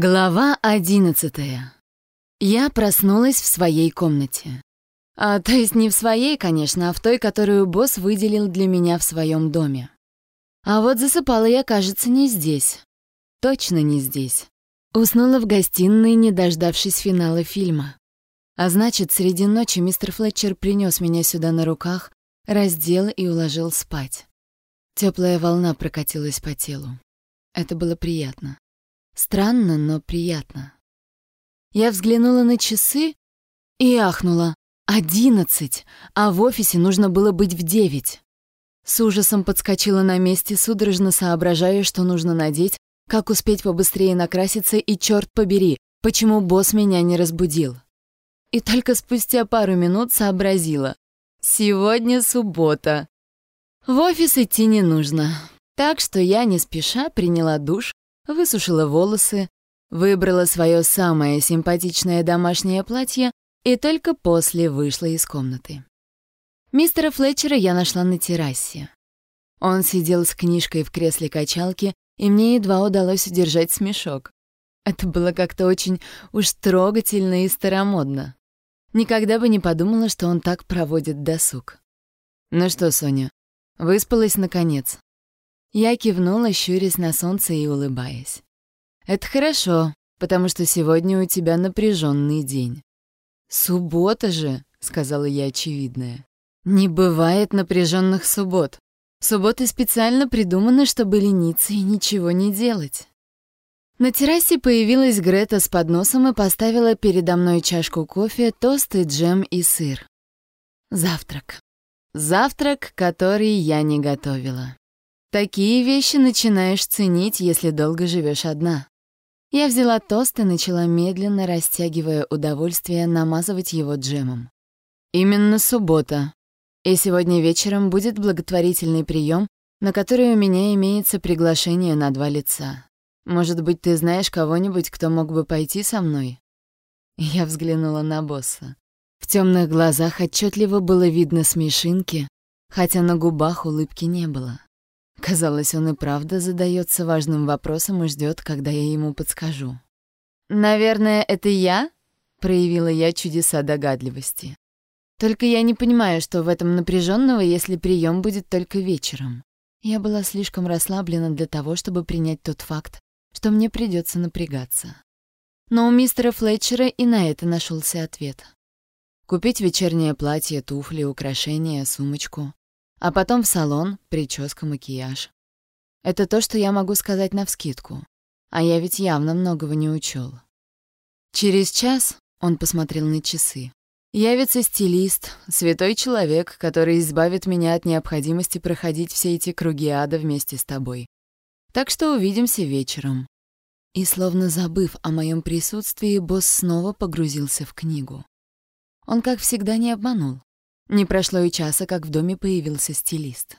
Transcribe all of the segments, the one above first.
Глава одиннадцатая. Я проснулась в своей комнате. А, то есть не в своей, конечно, а в той, которую босс выделил для меня в своем доме. А вот засыпала я, кажется, не здесь. Точно не здесь. Уснула в гостиной, не дождавшись финала фильма. А значит, среди ночи мистер Флетчер принес меня сюда на руках, раздел и уложил спать. Теплая волна прокатилась по телу. Это было приятно. Странно, но приятно. Я взглянула на часы и ахнула. Одиннадцать, а в офисе нужно было быть в девять. С ужасом подскочила на месте, судорожно соображая, что нужно надеть, как успеть побыстрее накраситься и, черт побери, почему босс меня не разбудил. И только спустя пару минут сообразила. Сегодня суббота. В офис идти не нужно. Так что я не спеша приняла душ, высушила волосы, выбрала свое самое симпатичное домашнее платье и только после вышла из комнаты. Мистера Флетчера я нашла на террасе. Он сидел с книжкой в кресле качалки, и мне едва удалось удержать смешок. Это было как-то очень уж трогательно и старомодно. Никогда бы не подумала, что он так проводит досуг. «Ну что, Соня, выспалась наконец?» Я кивнула, щурясь на солнце и улыбаясь. «Это хорошо, потому что сегодня у тебя напряженный день». «Суббота же», — сказала я очевидное. «Не бывает напряженных суббот. Субботы специально придуманы, чтобы лениться и ничего не делать». На террасе появилась Грета с подносом и поставила передо мной чашку кофе, тосты, джем и сыр. Завтрак. Завтрак, который я не готовила. Такие вещи начинаешь ценить, если долго живешь одна. Я взяла тост и начала медленно, растягивая удовольствие, намазывать его джемом. Именно суббота. И сегодня вечером будет благотворительный прием, на который у меня имеется приглашение на два лица. Может быть, ты знаешь кого-нибудь, кто мог бы пойти со мной? Я взглянула на босса. В темных глазах отчетливо было видно смешинки, хотя на губах улыбки не было. Казалось, он и правда задается важным вопросом и ждет, когда я ему подскажу. «Наверное, это я?» — проявила я чудеса догадливости. «Только я не понимаю, что в этом напряженного, если прием будет только вечером. Я была слишком расслаблена для того, чтобы принять тот факт, что мне придется напрягаться. Но у мистера Флетчера и на это нашелся ответ. Купить вечернее платье, туфли, украшения, сумочку. А потом в салон, прическа, макияж. Это то, что я могу сказать навскидку. А я ведь явно многого не учел. Через час он посмотрел на часы. Явится стилист, святой человек, который избавит меня от необходимости проходить все эти круги ада вместе с тобой. Так что увидимся вечером. И словно забыв о моем присутствии, босс снова погрузился в книгу. Он, как всегда, не обманул. Не прошло и часа, как в доме появился стилист.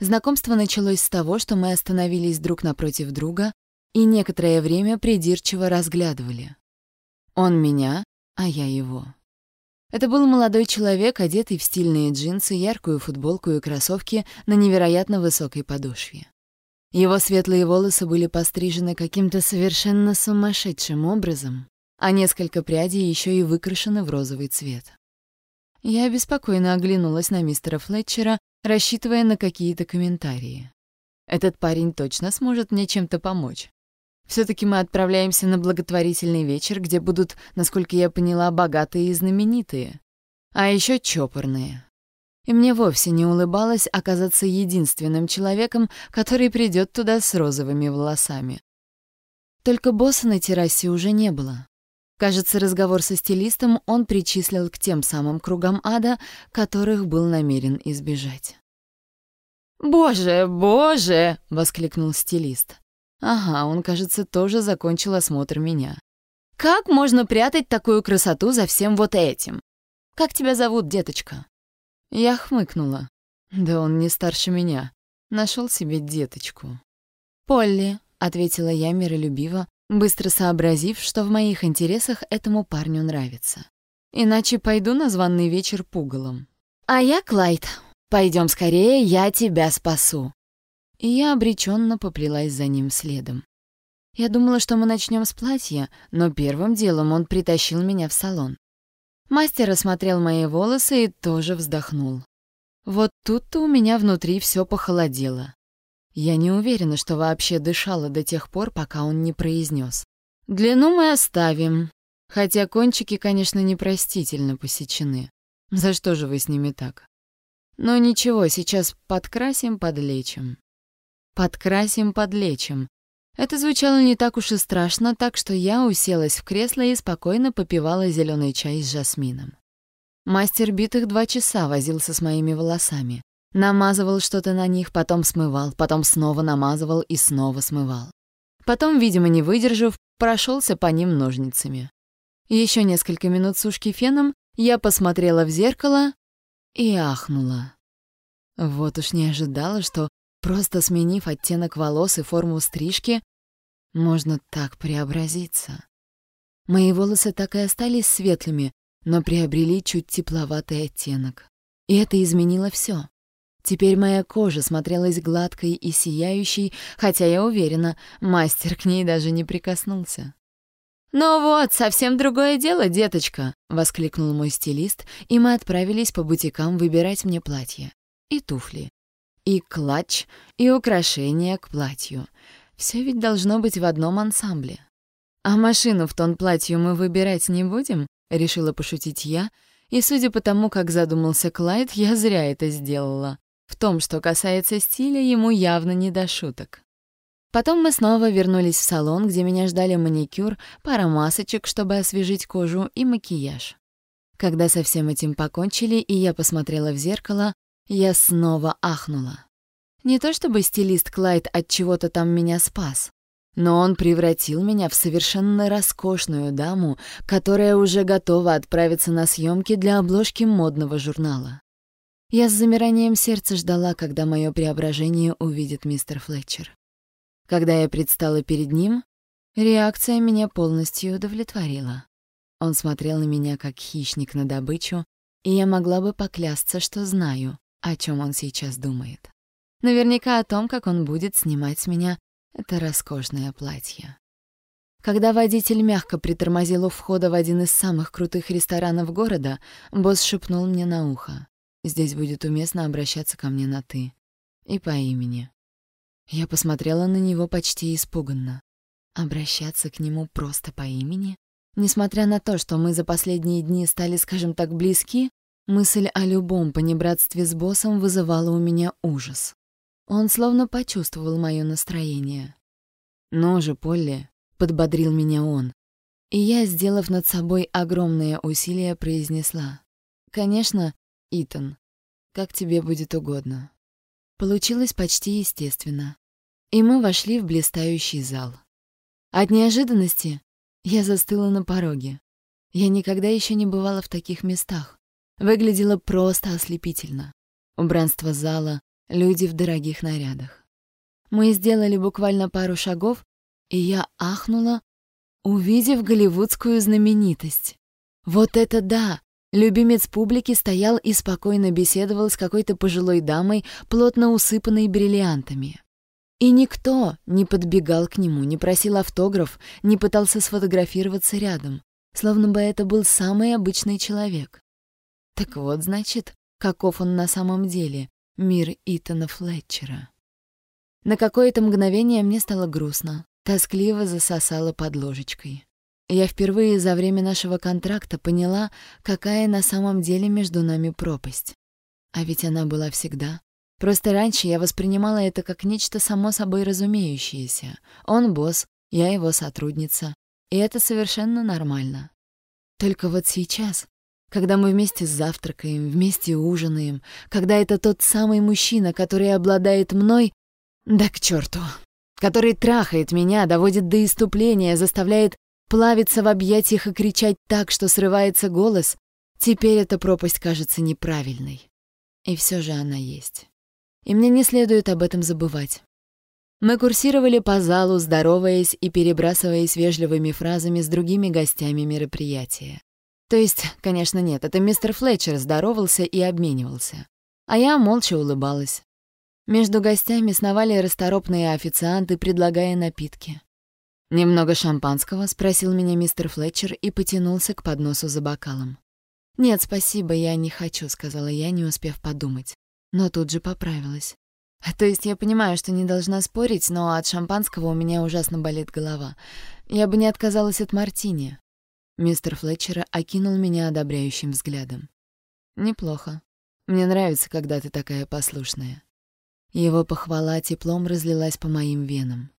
Знакомство началось с того, что мы остановились друг напротив друга и некоторое время придирчиво разглядывали. Он меня, а я его. Это был молодой человек, одетый в стильные джинсы, яркую футболку и кроссовки на невероятно высокой подошве. Его светлые волосы были пострижены каким-то совершенно сумасшедшим образом, а несколько прядей еще и выкрашены в розовый цвет. Я беспокойно оглянулась на мистера Флетчера, рассчитывая на какие-то комментарии. Этот парень точно сможет мне чем-то помочь. все таки мы отправляемся на благотворительный вечер, где будут, насколько я поняла, богатые и знаменитые. А еще чопорные. И мне вовсе не улыбалось оказаться единственным человеком, который придет туда с розовыми волосами. Только босса на террасе уже не было. Кажется, разговор со стилистом он причислил к тем самым кругам ада, которых был намерен избежать. «Боже, боже!» — воскликнул стилист. «Ага, он, кажется, тоже закончил осмотр меня. Как можно прятать такую красоту за всем вот этим? Как тебя зовут, деточка?» Я хмыкнула. Да он не старше меня. Нашел себе деточку. «Полли», — ответила я миролюбиво, быстро сообразив, что в моих интересах этому парню нравится. Иначе пойду на званный вечер пугалом. «А я Клайд. Пойдем скорее, я тебя спасу». И я обреченно поплелась за ним следом. Я думала, что мы начнем с платья, но первым делом он притащил меня в салон. Мастер осмотрел мои волосы и тоже вздохнул. Вот тут-то у меня внутри все похолодело. Я не уверена, что вообще дышала до тех пор, пока он не произнес. Длину мы оставим, хотя кончики, конечно, непростительно посечены. За что же вы с ними так? Но ничего, сейчас подкрасим, подлечим. Подкрасим, подлечим. Это звучало не так уж и страшно, так что я уселась в кресло и спокойно попивала зеленый чай с жасмином. Мастер битых два часа возился с моими волосами. Намазывал что-то на них, потом смывал, потом снова намазывал и снова смывал. Потом, видимо, не выдержав, прошелся по ним ножницами. Еще несколько минут сушки феном, я посмотрела в зеркало и ахнула. Вот уж не ожидала, что, просто сменив оттенок волос и форму стрижки, можно так преобразиться. Мои волосы так и остались светлыми, но приобрели чуть тепловатый оттенок. И это изменило все. Теперь моя кожа смотрелась гладкой и сияющей, хотя я уверена, мастер к ней даже не прикоснулся. «Ну вот, совсем другое дело, деточка!» — воскликнул мой стилист, и мы отправились по бутикам выбирать мне платье. И туфли. И клатч, и украшения к платью. Все ведь должно быть в одном ансамбле. «А машину в тон платью мы выбирать не будем?» — решила пошутить я, и, судя по тому, как задумался Клайд, я зря это сделала. В том, что касается стиля, ему явно не до шуток. Потом мы снова вернулись в салон, где меня ждали маникюр, пара масочек, чтобы освежить кожу, и макияж. Когда со всем этим покончили, и я посмотрела в зеркало, я снова ахнула. Не то чтобы стилист Клайд от чего-то там меня спас, но он превратил меня в совершенно роскошную даму, которая уже готова отправиться на съемки для обложки модного журнала. Я с замиранием сердца ждала, когда мое преображение увидит мистер Флетчер. Когда я предстала перед ним, реакция меня полностью удовлетворила. Он смотрел на меня как хищник на добычу, и я могла бы поклясться, что знаю, о чем он сейчас думает. Наверняка о том, как он будет снимать с меня это роскошное платье. Когда водитель мягко притормозил у входа в один из самых крутых ресторанов города, босс шепнул мне на ухо. Здесь будет уместно обращаться ко мне на «ты» и по имени. Я посмотрела на него почти испуганно. Обращаться к нему просто по имени? Несмотря на то, что мы за последние дни стали, скажем так, близки, мысль о любом понебратстве с боссом вызывала у меня ужас. Он словно почувствовал мое настроение. «Ну же, Полли», — подбодрил меня он. И я, сделав над собой огромное усилие, произнесла. «Конечно, Итан, как тебе будет угодно». Получилось почти естественно. И мы вошли в блистающий зал. От неожиданности я застыла на пороге. Я никогда еще не бывала в таких местах. Выглядело просто ослепительно. Убранство зала, люди в дорогих нарядах. Мы сделали буквально пару шагов, и я ахнула, увидев голливудскую знаменитость. Вот это да! Любимец публики стоял и спокойно беседовал с какой-то пожилой дамой, плотно усыпанной бриллиантами. И никто не подбегал к нему, не просил автограф, не пытался сфотографироваться рядом, словно бы это был самый обычный человек. Так вот, значит, каков он на самом деле, мир Итана Флетчера. На какое-то мгновение мне стало грустно, тоскливо засосало под ложечкой. Я впервые за время нашего контракта поняла, какая на самом деле между нами пропасть. А ведь она была всегда. Просто раньше я воспринимала это как нечто само собой разумеющееся. Он босс, я его сотрудница. И это совершенно нормально. Только вот сейчас, когда мы вместе завтракаем, вместе ужинаем, когда это тот самый мужчина, который обладает мной, да к черту, который трахает меня, доводит до иступления, заставляет плавиться в объятиях и кричать так, что срывается голос, теперь эта пропасть кажется неправильной. И все же она есть. И мне не следует об этом забывать. Мы курсировали по залу, здороваясь и перебрасываясь вежливыми фразами с другими гостями мероприятия. То есть, конечно, нет, это мистер Флетчер здоровался и обменивался. А я молча улыбалась. Между гостями сновали расторопные официанты, предлагая напитки. «Немного шампанского?» — спросил меня мистер Флетчер и потянулся к подносу за бокалом. «Нет, спасибо, я не хочу», — сказала я, не успев подумать. Но тут же поправилась. То есть я понимаю, что не должна спорить, но от шампанского у меня ужасно болит голова. Я бы не отказалась от мартини. Мистер Флетчер окинул меня одобряющим взглядом. «Неплохо. Мне нравится, когда ты такая послушная». Его похвала теплом разлилась по моим венам.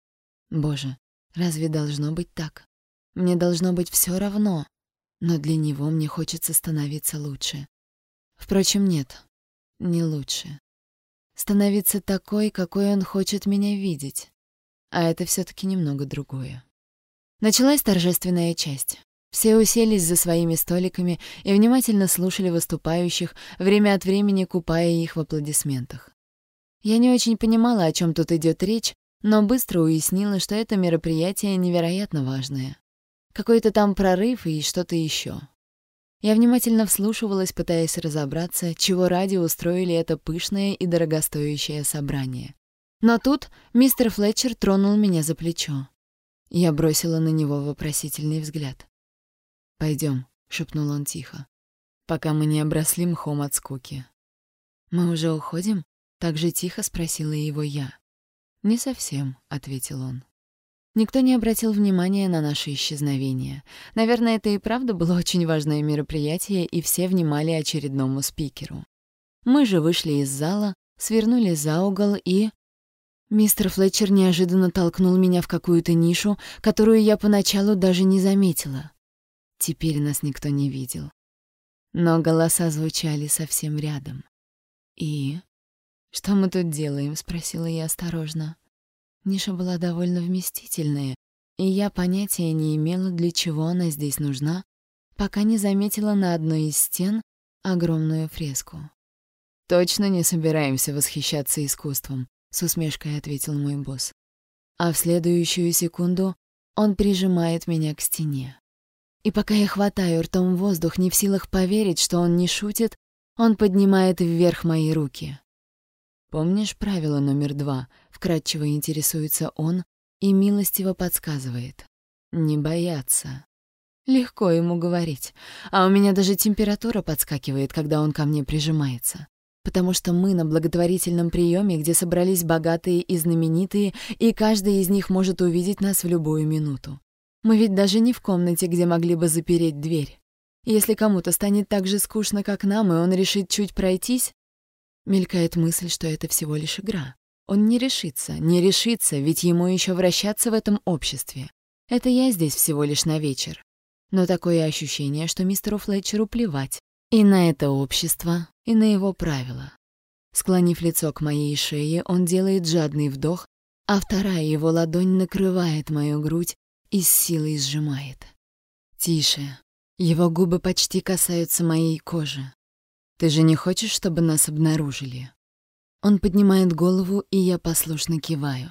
Боже, разве должно быть так? Мне должно быть все равно, но для него мне хочется становиться лучше. Впрочем, нет, не лучше. Становиться такой, какой он хочет меня видеть. А это все таки немного другое. Началась торжественная часть. Все уселись за своими столиками и внимательно слушали выступающих, время от времени купая их в аплодисментах. Я не очень понимала, о чем тут идет речь, но быстро уяснила, что это мероприятие невероятно важное. Какой-то там прорыв и что-то еще. Я внимательно вслушивалась, пытаясь разобраться, чего ради устроили это пышное и дорогостоящее собрание. Но тут мистер Флетчер тронул меня за плечо. Я бросила на него вопросительный взгляд. Пойдем, шепнул он тихо, пока мы не обросли мхом от скуки. «Мы уже уходим?» — так же тихо спросила его я. «Не совсем», — ответил он. Никто не обратил внимания на наше исчезновение. Наверное, это и правда было очень важное мероприятие, и все внимали очередному спикеру. Мы же вышли из зала, свернули за угол и... Мистер Флетчер неожиданно толкнул меня в какую-то нишу, которую я поначалу даже не заметила. Теперь нас никто не видел. Но голоса звучали совсем рядом. «И? Что мы тут делаем?» — спросила я осторожно. Ниша была довольно вместительная, и я понятия не имела, для чего она здесь нужна, пока не заметила на одной из стен огромную фреску. «Точно не собираемся восхищаться искусством», — с усмешкой ответил мой босс. А в следующую секунду он прижимает меня к стене. И пока я хватаю ртом воздух, не в силах поверить, что он не шутит, он поднимает вверх мои руки. «Помнишь правило номер два?» — вкратчиво интересуется он и милостиво подсказывает. «Не бояться». Легко ему говорить, а у меня даже температура подскакивает, когда он ко мне прижимается. Потому что мы на благотворительном приеме, где собрались богатые и знаменитые, и каждый из них может увидеть нас в любую минуту. Мы ведь даже не в комнате, где могли бы запереть дверь. Если кому-то станет так же скучно, как нам, и он решит чуть пройтись, Мелькает мысль, что это всего лишь игра. Он не решится, не решится, ведь ему еще вращаться в этом обществе. Это я здесь всего лишь на вечер. Но такое ощущение, что мистеру Флетчеру плевать и на это общество, и на его правила. Склонив лицо к моей шее, он делает жадный вдох, а вторая его ладонь накрывает мою грудь и с силой сжимает. Тише. Его губы почти касаются моей кожи. Ты же не хочешь, чтобы нас обнаружили?» Он поднимает голову, и я послушно киваю.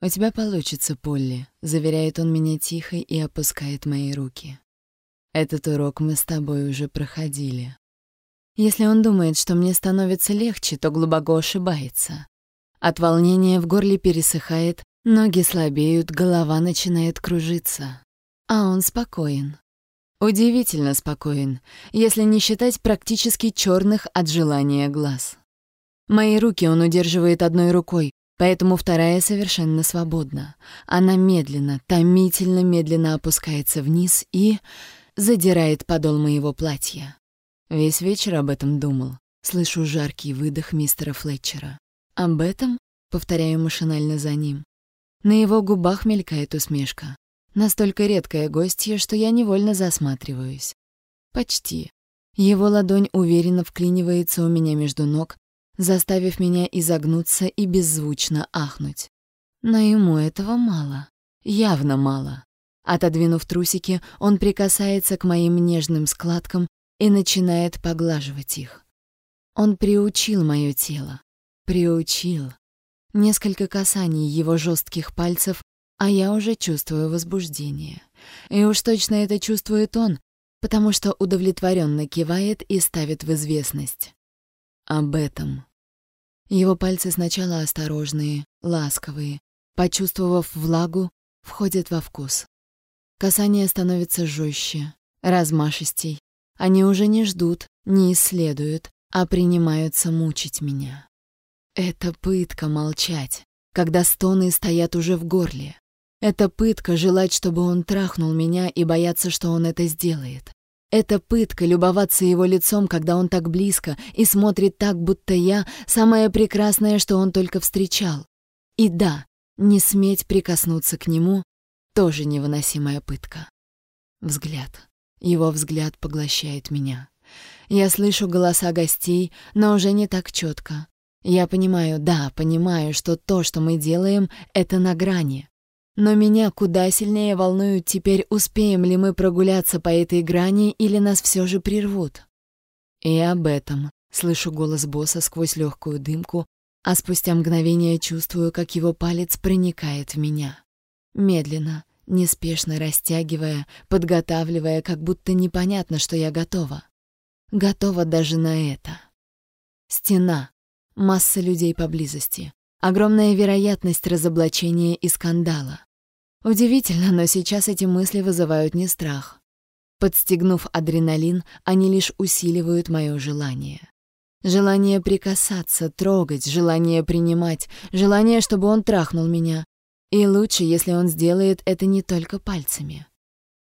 «У тебя получится, Полли», — заверяет он меня тихо и опускает мои руки. «Этот урок мы с тобой уже проходили». Если он думает, что мне становится легче, то глубоко ошибается. От волнения в горле пересыхает, ноги слабеют, голова начинает кружиться. А он спокоен. Удивительно спокоен, если не считать практически черных от желания глаз. Мои руки он удерживает одной рукой, поэтому вторая совершенно свободна. Она медленно, томительно медленно опускается вниз и задирает подол моего платья. Весь вечер об этом думал. Слышу жаркий выдох мистера Флетчера. «Об этом?» — повторяю машинально за ним. На его губах мелькает усмешка. Настолько редкое гостье, что я невольно засматриваюсь. Почти. Его ладонь уверенно вклинивается у меня между ног, заставив меня изогнуться и беззвучно ахнуть. Но ему этого мало. Явно мало. Отодвинув трусики, он прикасается к моим нежным складкам и начинает поглаживать их. Он приучил мое тело. Приучил. Несколько касаний его жестких пальцев а я уже чувствую возбуждение. И уж точно это чувствует он, потому что удовлетворенно кивает и ставит в известность. Об этом. Его пальцы сначала осторожные, ласковые. Почувствовав влагу, входят во вкус. Касание становится жестче, размашистей. Они уже не ждут, не исследуют, а принимаются мучить меня. Это пытка молчать, когда стоны стоят уже в горле. Это пытка желать, чтобы он трахнул меня и бояться, что он это сделает. Это пытка любоваться его лицом, когда он так близко и смотрит так, будто я самое прекрасное, что он только встречал. И да, не сметь прикоснуться к нему — тоже невыносимая пытка. Взгляд. Его взгляд поглощает меня. Я слышу голоса гостей, но уже не так четко. Я понимаю, да, понимаю, что то, что мы делаем, это на грани. Но меня куда сильнее волнуют теперь, успеем ли мы прогуляться по этой грани или нас все же прервут. И об этом слышу голос босса сквозь легкую дымку, а спустя мгновение чувствую, как его палец проникает в меня. Медленно, неспешно растягивая, подготавливая, как будто непонятно, что я готова. Готова даже на это. Стена. Масса людей поблизости. Огромная вероятность разоблачения и скандала. Удивительно, но сейчас эти мысли вызывают не страх. Подстегнув адреналин, они лишь усиливают мое желание. Желание прикасаться, трогать, желание принимать, желание, чтобы он трахнул меня. И лучше, если он сделает это не только пальцами.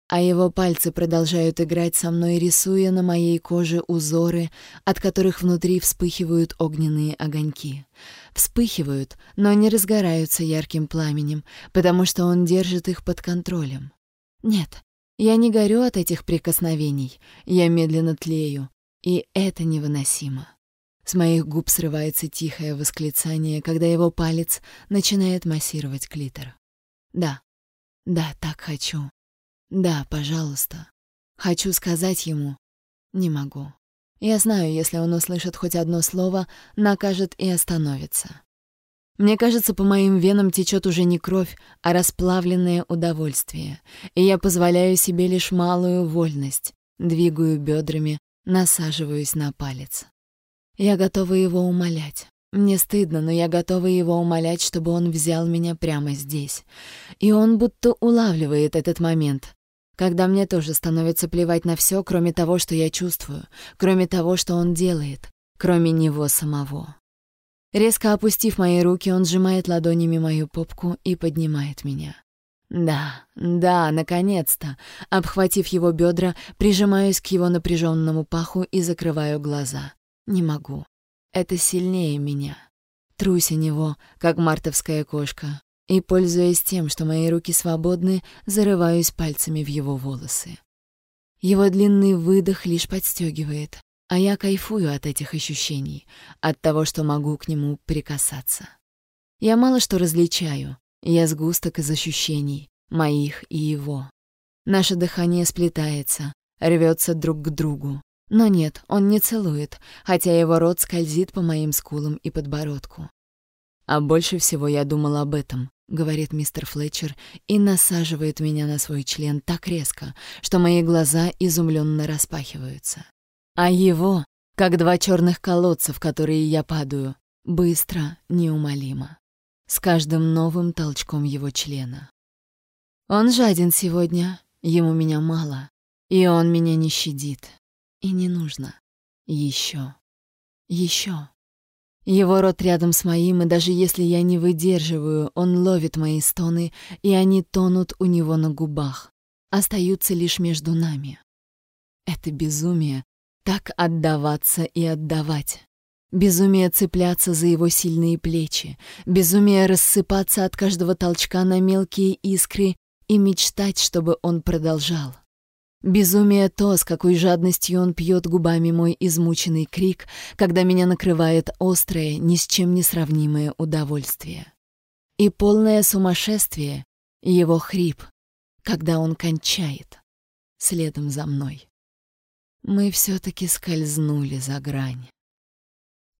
А его пальцы продолжают играть со мной, рисуя на моей коже узоры, от которых внутри вспыхивают огненные огоньки. Вспыхивают, но не разгораются ярким пламенем, потому что он держит их под контролем. Нет, я не горю от этих прикосновений, я медленно тлею, и это невыносимо. С моих губ срывается тихое восклицание, когда его палец начинает массировать клитор. Да, да, так хочу. Да, пожалуйста. Хочу сказать ему. Не могу. Я знаю, если он услышит хоть одно слово, накажет и остановится. Мне кажется, по моим венам течет уже не кровь, а расплавленное удовольствие, и я позволяю себе лишь малую вольность, двигаю бедрами, насаживаюсь на палец. Я готова его умолять. Мне стыдно, но я готова его умолять, чтобы он взял меня прямо здесь. И он будто улавливает этот момент, когда мне тоже становится плевать на все, кроме того, что я чувствую, кроме того, что он делает, кроме него самого. Резко опустив мои руки, он сжимает ладонями мою попку и поднимает меня. Да, да, наконец-то. Обхватив его бедра, прижимаюсь к его напряженному паху и закрываю глаза. Не могу. Это сильнее меня. Трусь о него, как мартовская кошка, и, пользуясь тем, что мои руки свободны, зарываюсь пальцами в его волосы. Его длинный выдох лишь подстегивает, а я кайфую от этих ощущений, от того, что могу к нему прикасаться. Я мало что различаю, я сгусток из ощущений, моих и его. Наше дыхание сплетается, рвется друг к другу. Но нет, он не целует, хотя его рот скользит по моим скулам и подбородку. А больше всего я думал об этом, — говорит мистер Флетчер и насаживает меня на свой член так резко, что мои глаза изумленно распахиваются. А его, как два черных колодца, в которые я падаю, быстро, неумолимо. С каждым новым толчком его члена. Он жаден сегодня, ему меня мало, и он меня не щадит. И не нужно. Еще. Еще. Его рот рядом с моим, и даже если я не выдерживаю, он ловит мои стоны, и они тонут у него на губах, остаются лишь между нами. Это безумие — так отдаваться и отдавать. Безумие цепляться за его сильные плечи, безумие рассыпаться от каждого толчка на мелкие искры и мечтать, чтобы он продолжал. Безумие то, с какой жадностью он пьет губами мой измученный крик, когда меня накрывает острое, ни с чем не сравнимое удовольствие. И полное сумасшествие — его хрип, когда он кончает, следом за мной. Мы все-таки скользнули за грань.